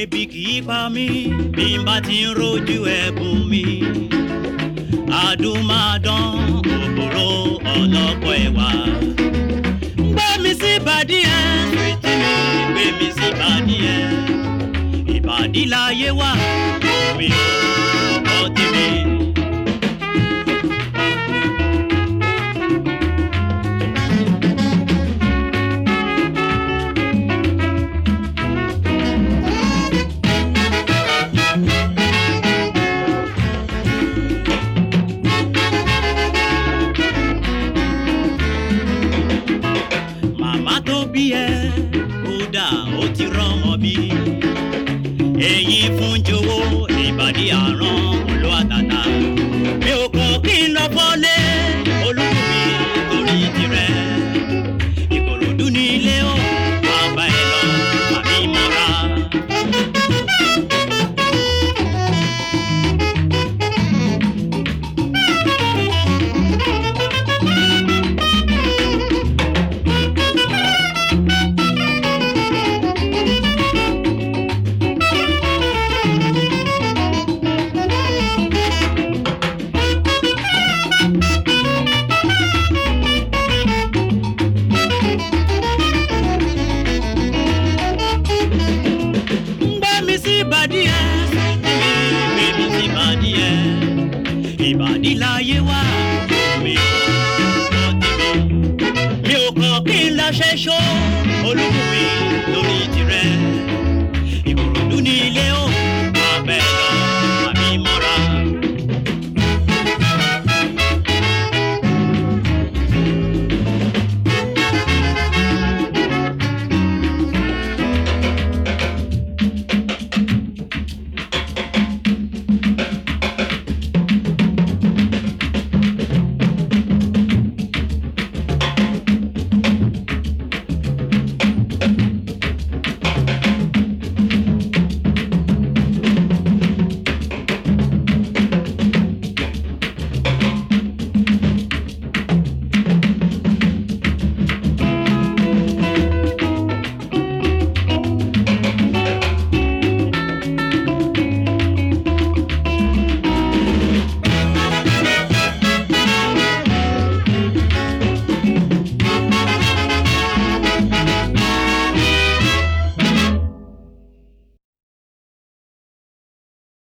ebi kì í pa mí bí n bá ti ń rojú ẹ̀bùn mi. àdùnmáàdán òbòrò ọlọ́pọ̀ ẹ̀wà. gbé mi sí ìbàdí ẹ. retí mi gbé mi sí ìbàdí ẹ. ìbàdí láyé wà. mi ò. òbí ẹ kódà ó ti rán ọmọ bí èyí fún jọ̀wọ́ ìbàdí àrán. ìbàdí láyé wá mi ò lọ tèmi mi ò kàn kí n láṣẹ ṣó olúkúmi lórí tirẹ̀.